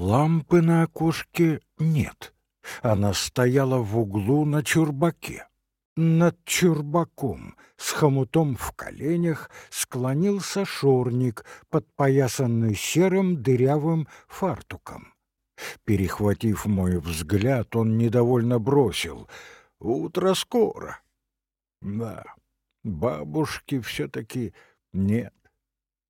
Лампы на окошке нет. Она стояла в углу на чурбаке. Над чурбаком с хомутом в коленях склонился шорник, подпоясанный серым дырявым фартуком. Перехватив мой взгляд, он недовольно бросил. «Утро скоро». Да, бабушки все-таки нет.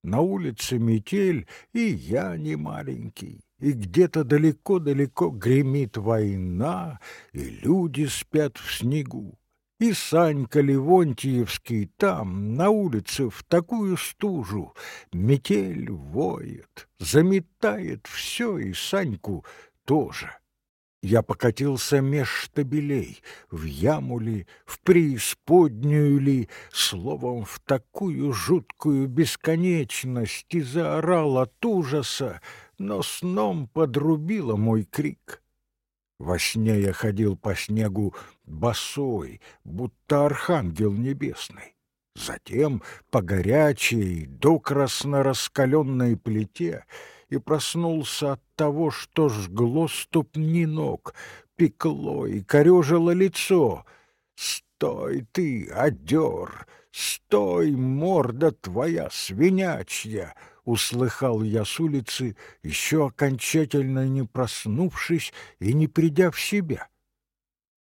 На улице метель, и я не маленький, и где-то далеко-далеко гремит война, и люди спят в снегу. И Санька Левонтьевский там, на улице, в такую стужу, метель воет, заметает все, и Саньку тоже. Я покатился меж штабелей, в яму ли, в преисподнюю ли, словом, в такую жуткую бесконечность и заорал от ужаса, но сном подрубило мой крик. Во сне я ходил по снегу босой, будто архангел небесный. Затем по горячей, докрасно раскаленной плите и проснулся от того, что жгло ступни ног, пекло и корежило лицо. «Стой ты, одер! Стой, морда твоя свинячья!» Услыхал я с улицы, еще окончательно не проснувшись и не придя в себя.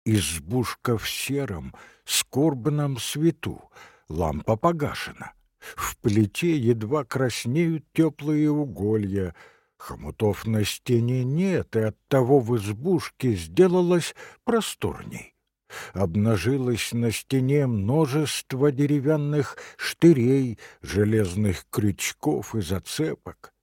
Избушка в сером, скорбном свету, лампа погашена. В плите едва краснеют теплые уголья, хомутов на стене нет, и оттого в избушке сделалось просторней обнажилось на стене множество деревянных штырей, железных крючков и зацепок.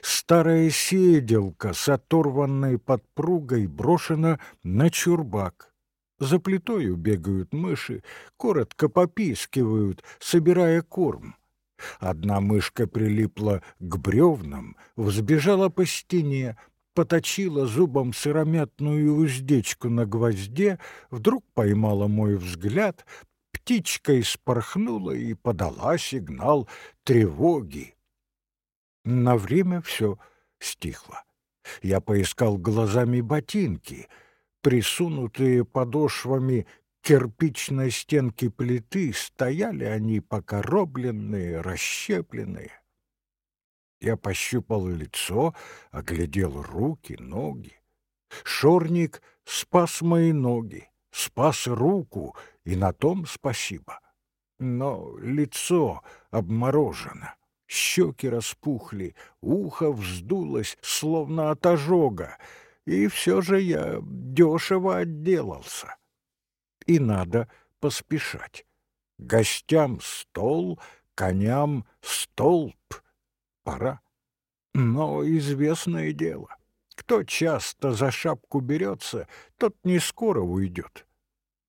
Старая седелка с оторванной подпругой брошена на чурбак. За плитою бегают мыши, коротко попискивают, собирая корм. Одна мышка прилипла к бревнам, взбежала по стене, поточила зубом сыромятную уздечку на гвозде, вдруг поймала мой взгляд, птичкой спорхнула и подала сигнал тревоги. На время все стихло. Я поискал глазами ботинки, присунутые подошвами кирпичной стенки плиты, стояли они покоробленные, расщепленные. Я пощупал лицо, оглядел руки, ноги. Шорник спас мои ноги, спас руку, и на том спасибо. Но лицо обморожено, щеки распухли, ухо вздулось, словно от ожога, и все же я дешево отделался. И надо поспешать. Гостям стол, коням столб — пора. Но известное дело, кто часто за шапку берется, тот не скоро уйдет.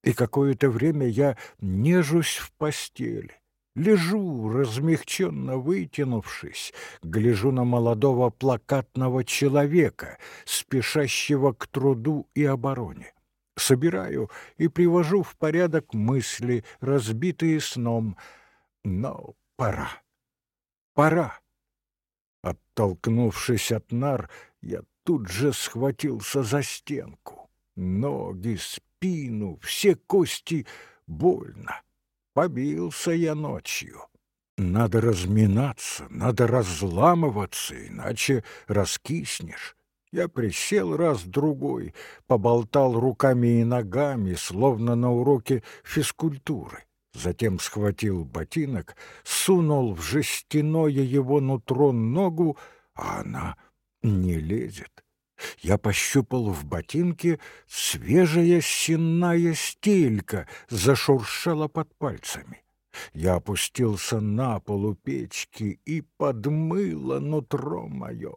И какое-то время я нежусь в постели, лежу, размягченно вытянувшись, гляжу на молодого плакатного человека, спешащего к труду и обороне. Собираю и привожу в порядок мысли, разбитые сном. Но пора, пора. Оттолкнувшись от нар, я тут же схватился за стенку. Ноги, спину, все кости больно. Побился я ночью. Надо разминаться, надо разламываться, иначе раскиснешь. Я присел раз-другой, поболтал руками и ногами, словно на уроке физкультуры затем схватил ботинок, сунул в жестяное его нутро ногу, а она не лезет. Я пощупал в ботинке, свежая сенная стелька зашуршала под пальцами. Я опустился на полу печки и подмыло нутро мое.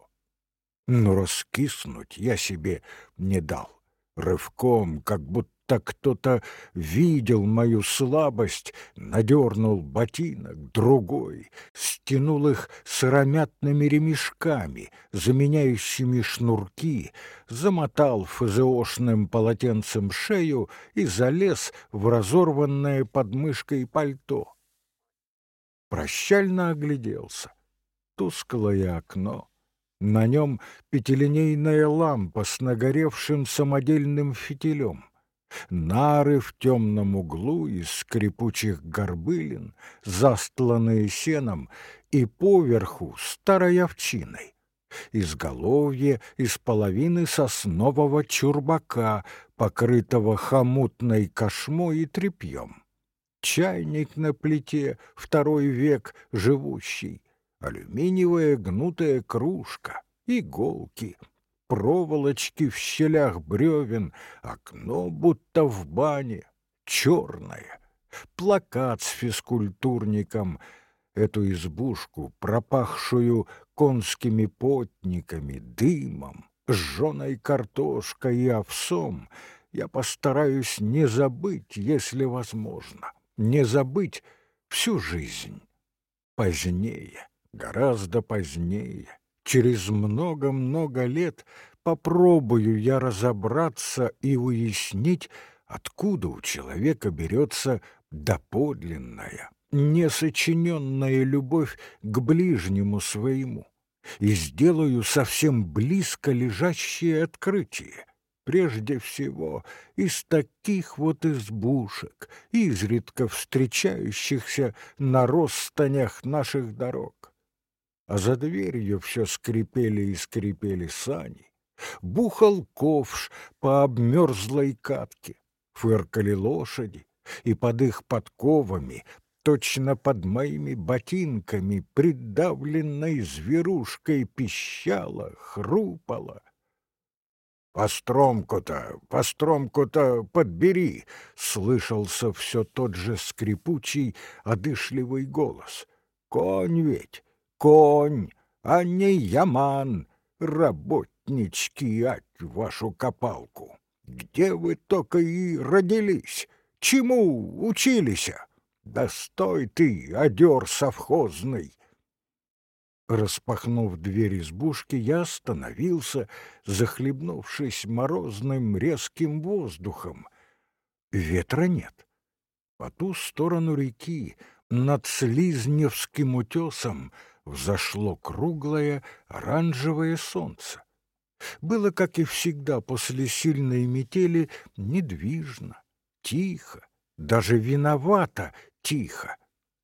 Но раскиснуть я себе не дал. Рывком, как будто будто кто-то видел мою слабость, надернул ботинок, другой, стянул их сыромятными ремешками, заменяющими шнурки, замотал фазеошным полотенцем шею и залез в разорванное подмышкой пальто. Прощально огляделся. Тусклое окно, На нем пятилинейная лампа с нагоревшим самодельным фитилем. Нары в темном углу из скрипучих горбылин, застланные сеном, и поверху старой овчиной. Изголовье из половины соснового чурбака, покрытого хомутной кошмой и тряпьем. Чайник на плите, второй век живущий, алюминиевая гнутая кружка, иголки, проволочки в щелях бревен, окно будто в бане, черное, плакат с физкультурником, эту избушку, пропахшую конскими потниками, дымом, жженой картошкой и овсом, я постараюсь не забыть, если возможно, не забыть всю жизнь. Позднее, гораздо позднее, через много-много лет попробую я разобраться и уяснить, откуда у человека берется доподлинная, несочиненная любовь к ближнему своему, и сделаю совсем близко лежащее открытие. Прежде всего, из таких вот избушек, изредка встречающихся на ростанях наших дорог. А за дверью все скрипели и скрипели сани, бухал ковш по обмерзлой катке, фыркали лошади, и под их подковами точно под моими ботинками, придавленной зверушкой, пищала, хрупала. «Постромку-то, постромку-то подбери!» — слышался все тот же скрипучий, одышливый голос. «Конь ведь, конь, а не яман, работнички, ать вашу копалку! Где вы только и родились? Чему учились?» Да стой ты, одер совхозный! Распахнув дверь избушки, я остановился, захлебнувшись морозным резким воздухом. Ветра нет. По ту сторону реки, над Слизневским утесом, взошло круглое оранжевое солнце. Было, как и всегда после сильной метели, недвижно, тихо, даже виновато тихо.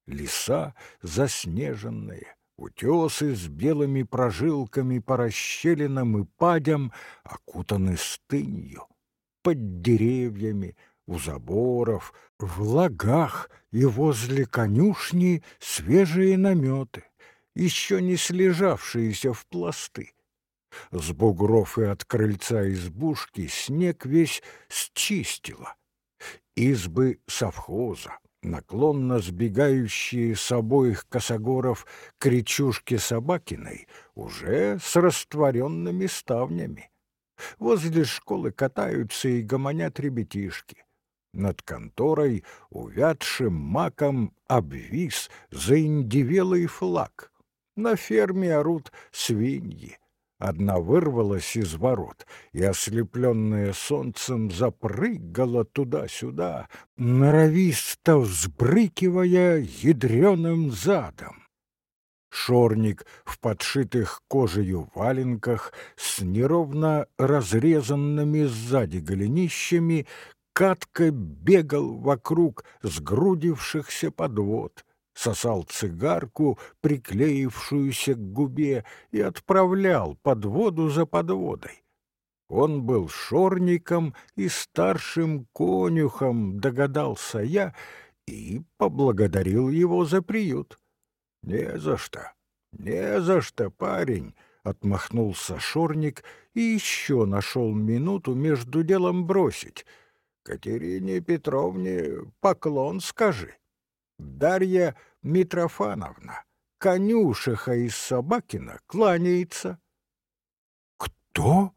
Леса заснеженные, утесы с белыми прожилками по расщелинам и падям окутаны стынью. Под деревьями, у заборов, в лагах и возле конюшни свежие наметы, еще не слежавшиеся в пласты. С бугров и от крыльца избушки снег весь счистило. Избы совхоза, наклонно сбегающие с обоих косогоров к речушке Собакиной, уже с растворенными ставнями. Возле школы катаются и гомонят ребятишки. Над конторой увядшим маком обвис заиндивелый флаг. На ферме орут свиньи. Одна вырвалась из ворот и, ослепленная солнцем, запрыгала туда-сюда, норовисто взбрыкивая ядреным задом. Шорник в подшитых кожею валенках с неровно разрезанными сзади голенищами катко бегал вокруг сгрудившихся подвод — сосал цигарку, приклеившуюся к губе, и отправлял подводу за подводой. Он был шорником и старшим конюхом, догадался я, и поблагодарил его за приют. «Не за что, не за что, парень!» — отмахнулся шорник и еще нашел минуту между делом бросить. «Катерине Петровне поклон скажи». Дарья Митрофановна, конюшиха из Собакина, кланяется. Кто?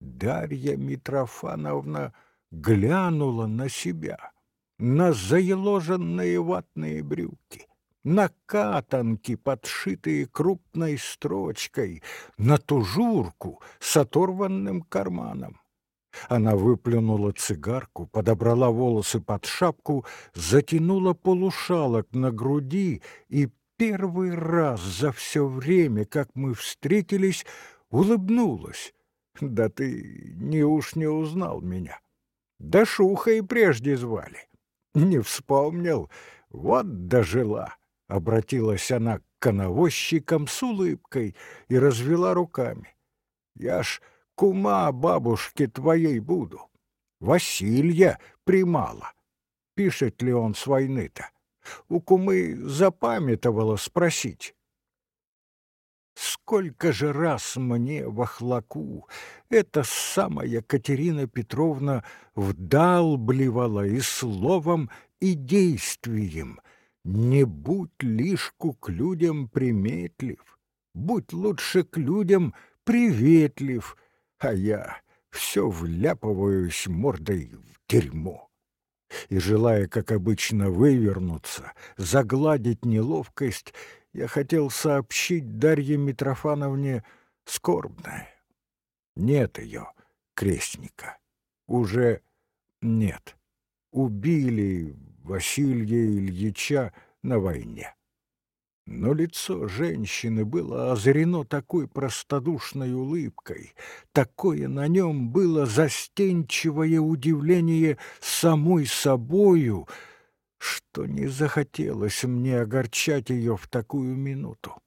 Дарья Митрофановна глянула на себя, на заеложенные ватные брюки, на катанки, подшитые крупной строчкой, на тужурку с оторванным карманом. Она выплюнула цигарку, подобрала волосы под шапку, затянула полушалок на груди и первый раз за все время, как мы встретились, улыбнулась. Да ты не уж не узнал меня. Да Шуха и прежде звали. Не вспомнил, вот дожила. Обратилась она к коновозчикам с улыбкой и развела руками. Я ж кума бабушки твоей буду. Василья примала. Пишет ли он с войны-то? У кумы запамятовала спросить. Сколько же раз мне в охлаку эта самая Катерина Петровна вдалбливала и словом, и действием. Не будь лишку к людям приметлив, будь лучше к людям приветлив, а я все вляпываюсь мордой в дерьмо. И, желая, как обычно, вывернуться, загладить неловкость, я хотел сообщить Дарье Митрофановне скорбное. Нет ее, крестника. Уже нет. Убили Василия Ильича на войне. Но лицо женщины было озарено такой простодушной улыбкой, такое на нем было застенчивое удивление самой собою, что не захотелось мне огорчать ее в такую минуту.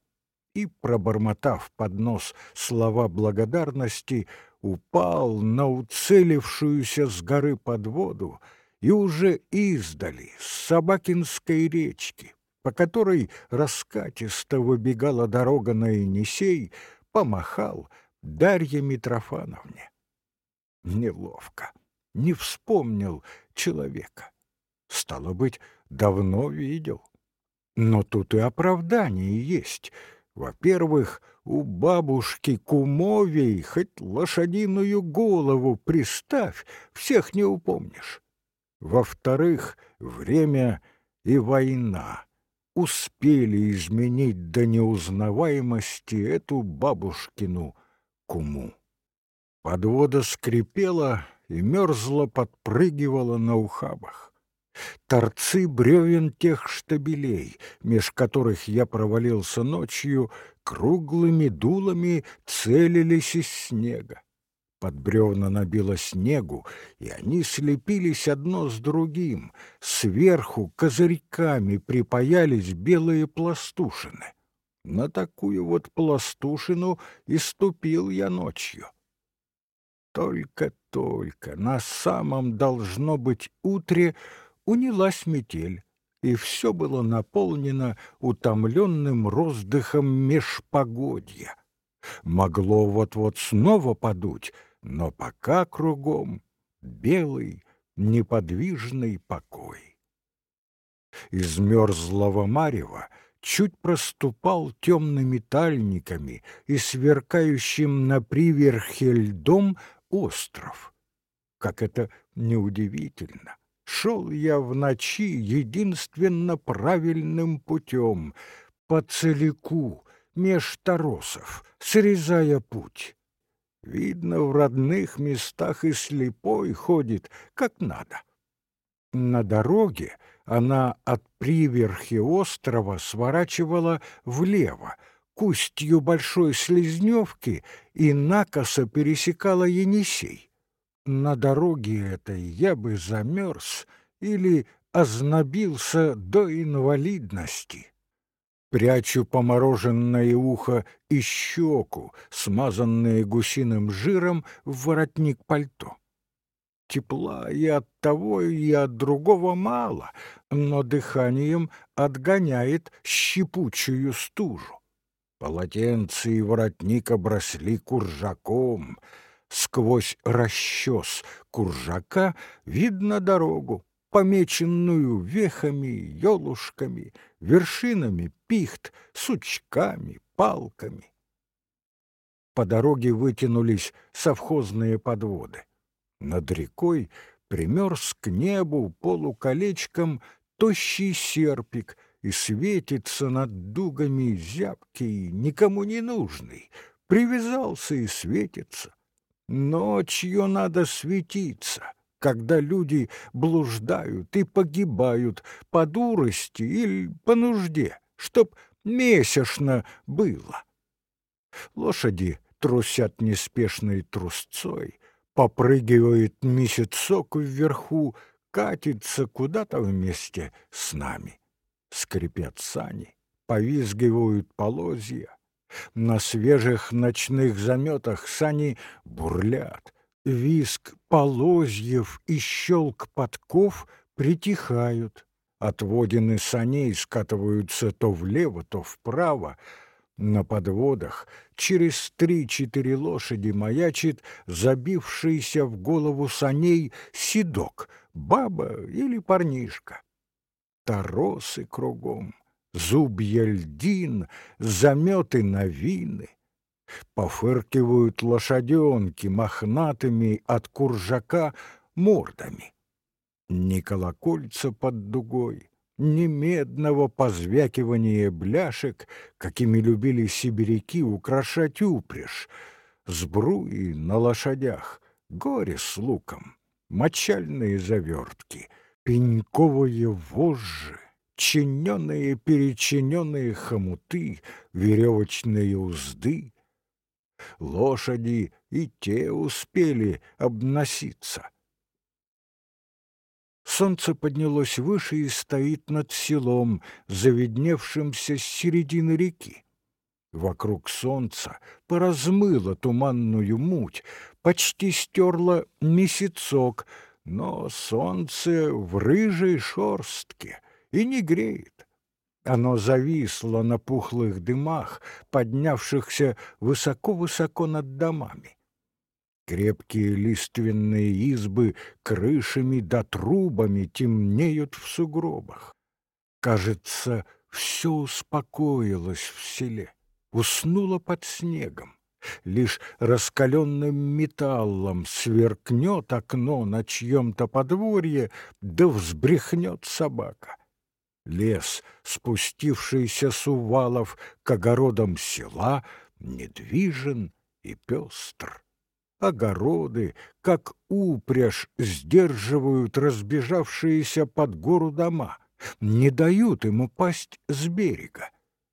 И, пробормотав под нос слова благодарности, упал на уцелившуюся с горы под воду и уже издали, с Собакинской речки, по которой раскатисто выбегала дорога на Енисей, помахал Дарье Митрофановне. Неловко, не вспомнил человека. Стало быть, давно видел. Но тут и оправдание есть. Во-первых, у бабушки Кумовей хоть лошадиную голову приставь, всех не упомнишь. Во-вторых, время и война успели изменить до неузнаваемости эту бабушкину куму. Подвода скрипела и мерзла подпрыгивала на ухабах. Торцы бревен тех штабелей, меж которых я провалился ночью, круглыми дулами целились из снега. Под бревна набило снегу, и они слепились одно с другим. Сверху козырьками припаялись белые пластушины. На такую вот пластушину и ступил я ночью. Только-только на самом должно быть утре унялась метель, и все было наполнено утомленным роздыхом межпогодья. Могло вот-вот снова подуть, но пока кругом белый, неподвижный покой. Из мерзлого марева чуть проступал темными тальниками и сверкающим на приверхе льдом остров. Как это неудивительно! Шел я в ночи единственно правильным путем, по целику, меж торосов, срезая путь. Видно, в родных местах и слепой ходит, как надо. На дороге она от приверхи острова сворачивала влево, к устью большой слезневки и накосо пересекала Енисей. На дороге этой я бы замерз или ознобился до инвалидности прячу помороженное ухо и щеку, смазанные гусиным жиром, в воротник пальто. Тепла и от того, и от другого мало, но дыханием отгоняет щепучую стужу. Полотенце и воротник обросли куржаком. Сквозь расчес куржака видно дорогу, помеченную вехами, елушками, вершинами пихт, сучками, палками. По дороге вытянулись совхозные подводы. Над рекой примерз к небу полуколечком тощий серпик и светится над дугами зябкий, никому не нужный, привязался и светится. Ночью надо светиться, когда люди блуждают и погибают по дурости или по нужде, чтоб месячно было. Лошади трусят неспешной трусцой, попрыгивает месяцок вверху, катится куда-то вместе с нами. Скрипят сани, повизгивают полозья. На свежих ночных заметах сани бурлят. Виск полозьев и щелк подков притихают. Отводины саней скатываются то влево, то вправо. На подводах через три-четыре лошади маячит забившийся в голову саней седок, баба или парнишка. Торосы кругом, зубья льдин, заметы новины. Пофыркивают лошаденки мохнатыми от куржака мордами. Ни колокольца под дугой, ни медного позвякивания бляшек, какими любили сибиряки украшать упряжь, сбруи на лошадях, горе с луком, мочальные завертки, пеньковые вожжи, чиненные-перечиненные хомуты, веревочные узды. Лошади и те успели обноситься — Солнце поднялось выше и стоит над селом, заведневшимся с середины реки. Вокруг солнца поразмыло туманную муть, почти стерло месяцок, но солнце в рыжей шорстке и не греет. Оно зависло на пухлых дымах, поднявшихся высоко-высоко над домами. Крепкие лиственные избы крышами да трубами темнеют в сугробах. Кажется, все успокоилось в селе, уснуло под снегом. Лишь раскаленным металлом сверкнет окно на чьем-то подворье, да взбрехнет собака. Лес, спустившийся с увалов к огородам села, недвижен и пестр огороды, как упряжь, сдерживают разбежавшиеся под гору дома, не дают им упасть с берега.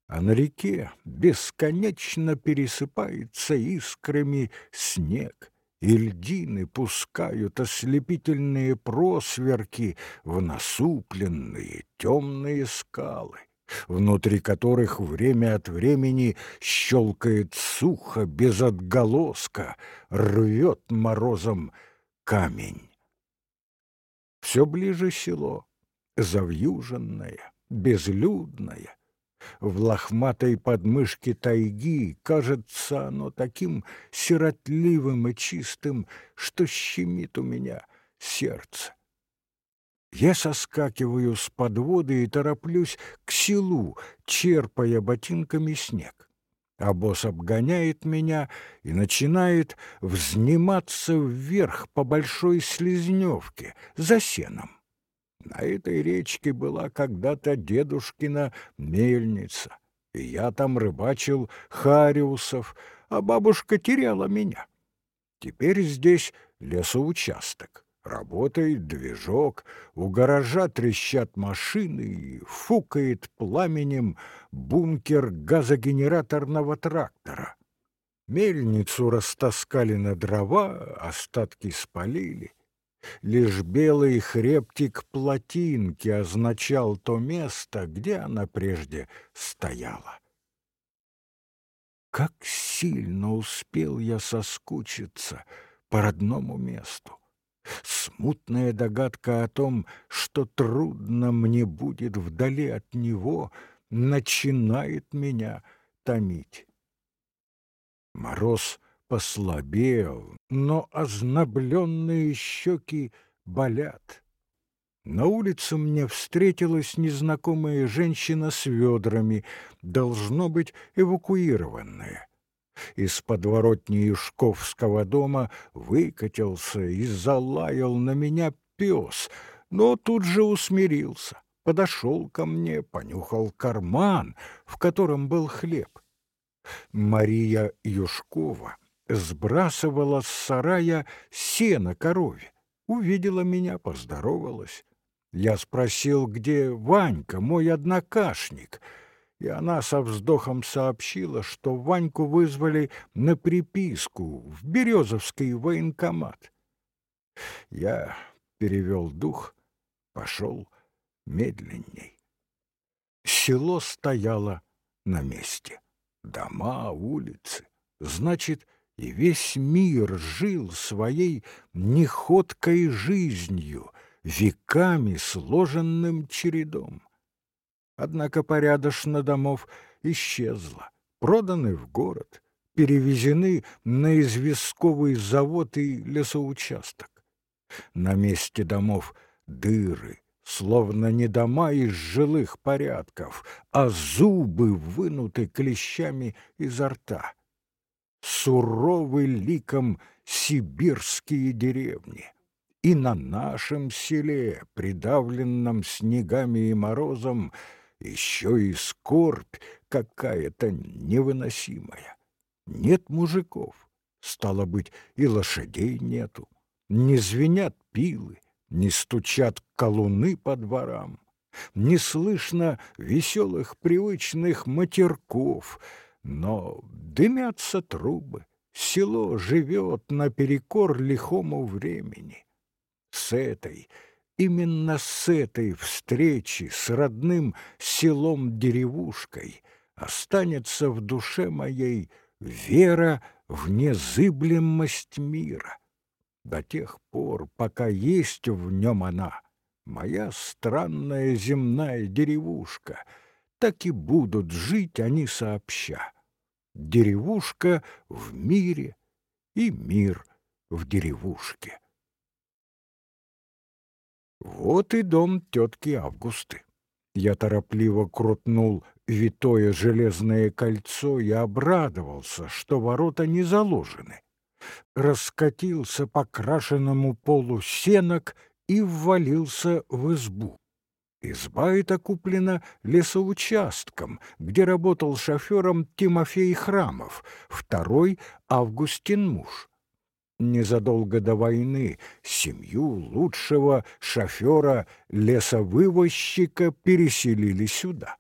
А на реке бесконечно пересыпается искрами снег, и льдины пускают ослепительные просверки в насупленные темные скалы внутри которых время от времени щелкает сухо, без отголоска, рвет морозом камень. Все ближе село, завьюженное, безлюдное. В лохматой подмышке тайги кажется оно таким сиротливым и чистым, что щемит у меня сердце. Я соскакиваю с подводы и тороплюсь к селу, черпая ботинками снег. А обгоняет меня и начинает взниматься вверх по большой слизневке за сеном. На этой речке была когда-то дедушкина мельница, и я там рыбачил хариусов, а бабушка теряла меня. Теперь здесь лесоучасток. Работает движок, у гаража трещат машины и фукает пламенем бункер газогенераторного трактора. Мельницу растаскали на дрова, остатки спалили. Лишь белый хребтик плотинки означал то место, где она прежде стояла. Как сильно успел я соскучиться по родному месту! Смутная догадка о том, что трудно мне будет вдали от него, начинает меня томить. Мороз послабел, но ознобленные щеки болят. На улице мне встретилась незнакомая женщина с ведрами, должно быть, эвакуированная. Из подворотни Юшковского дома выкатился и залаял на меня пес, но тут же усмирился. Подошел ко мне, понюхал карман, в котором был хлеб. Мария Юшкова сбрасывала с сарая сено корове. Увидела меня, поздоровалась. Я спросил, где Ванька, мой однокашник — и она со вздохом сообщила, что Ваньку вызвали на приписку в Березовский военкомат. Я перевел дух, пошел медленней. Село стояло на месте. Дома, улицы. Значит, и весь мир жил своей неходкой жизнью, веками сложенным чередом. Однако порядочно домов исчезло, проданы в город, перевезены на известковый завод и лесоучасток. На месте домов дыры, словно не дома из жилых порядков, а зубы вынуты клещами изо рта. Суровый ликом сибирские деревни. И на нашем селе, придавленном снегами и морозом, еще и скорбь какая-то невыносимая. Нет мужиков, стало быть, и лошадей нету, не звенят пилы, не стучат колуны по дворам, не слышно веселых привычных матерков, но дымятся трубы, село живет наперекор лихому времени. С этой, именно с этой встречи с родным селом-деревушкой останется в душе моей вера в незыблемость мира до тех пор, пока есть в нем она, моя странная земная деревушка, так и будут жить они сообща. Деревушка в мире и мир в деревушке. Вот и дом тетки Августы. Я торопливо крутнул витое железное кольцо и обрадовался, что ворота не заложены раскатился по крашенному полу сенок и ввалился в избу. Изба эта куплена лесоучастком, где работал шофером Тимофей Храмов, второй — Августин муж. Незадолго до войны семью лучшего шофера-лесовывозчика переселили сюда.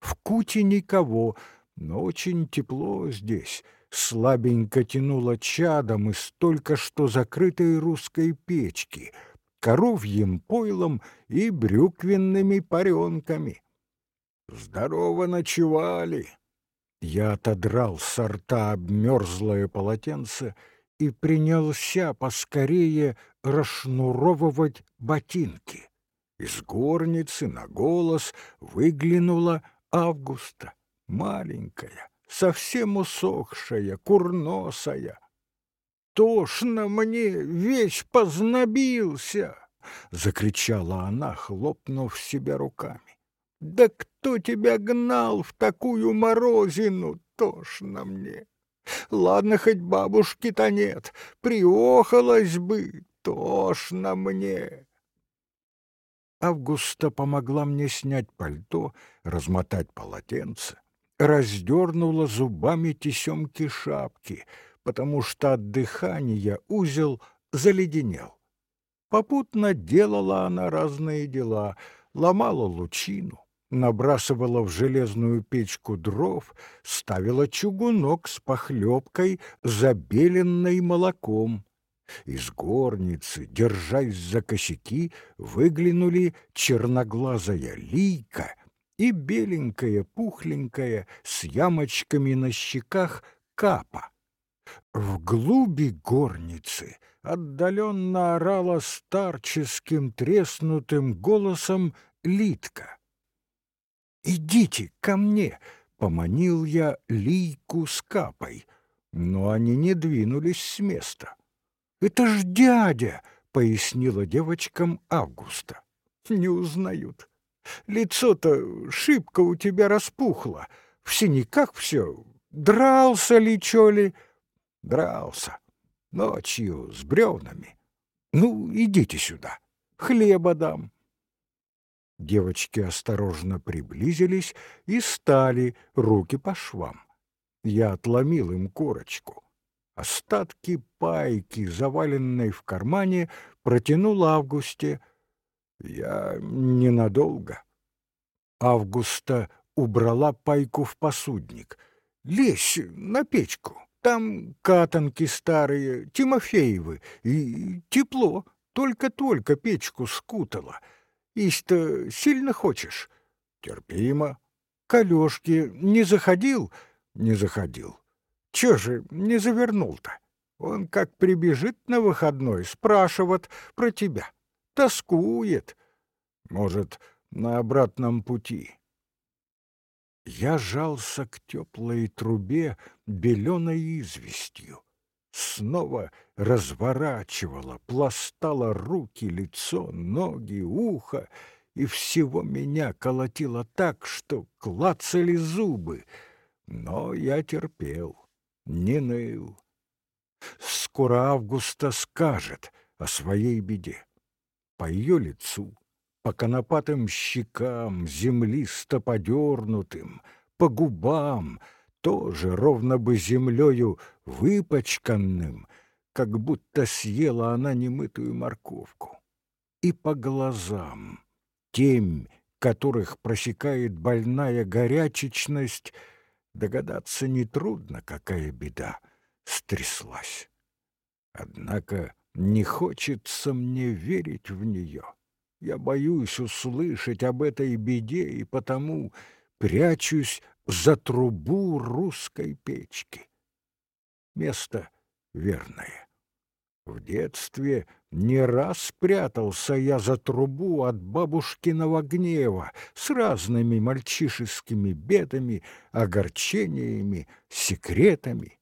В Куте никого, но очень тепло здесь — слабенько тянуло чадом из только что закрытой русской печки, коровьим пойлом и брюквенными паренками. «Здорово ночевали!» Я отодрал с рта обмерзлое полотенце и принялся поскорее расшнуровывать ботинки. Из горницы на голос выглянула Августа, маленькая, совсем усохшая, курносая. «Тошно мне, весь познобился!» — закричала она, хлопнув себя руками. «Да кто тебя гнал в такую морозину? Тошно мне! Ладно, хоть бабушки-то нет, приохалась бы, тошно мне!» Августа помогла мне снять пальто, размотать полотенце раздернула зубами тесемки шапки, потому что от дыхания узел заледенел. Попутно делала она разные дела, ломала лучину, набрасывала в железную печку дров, ставила чугунок с похлебкой, забеленной молоком. Из горницы, держась за косяки, выглянули черноглазая лийка — и беленькая, пухленькая, с ямочками на щеках капа. В глуби горницы отдаленно орала старческим треснутым голосом Литка. «Идите ко мне!» — поманил я Лийку с капой, но они не двинулись с места. «Это ж дядя!» — пояснила девочкам Августа. «Не узнают. Лицо-то шибко у тебя распухло, в синяках все. Дрался ли, чё ли? Дрался. Ночью с бревнами. Ну, идите сюда, хлеба дам. Девочки осторожно приблизились и стали, руки по швам. Я отломил им корочку. Остатки пайки, заваленной в кармане, протянул Августе — я ненадолго. Августа убрала пайку в посудник. «Лезь на печку, там катанки старые, Тимофеевы, и тепло, только-только печку скутала. Есть-то сильно хочешь?» «Терпимо». «К не заходил?» «Не заходил». «Чё же не завернул-то?» Он как прибежит на выходной, спрашивает про тебя. Тоскует. Может, на обратном пути. Я жался к теплой трубе беленой известью. Снова разворачивала, пластала руки, лицо, ноги, ухо, и всего меня колотило так, что клацали зубы. Но я терпел, не ныл. Скоро Августа скажет о своей беде. По ее лицу, по конопатым щекам, землисто подернутым, по губам, тоже ровно бы землею выпачканным, как будто съела она немытую морковку. И по глазам, темь, которых просекает больная горячечность, догадаться нетрудно, какая беда стряслась. Однако не хочется мне верить в нее. Я боюсь услышать об этой беде и потому прячусь за трубу русской печки. Место верное. В детстве не раз прятался я за трубу от бабушкиного гнева с разными мальчишескими бедами, огорчениями, секретами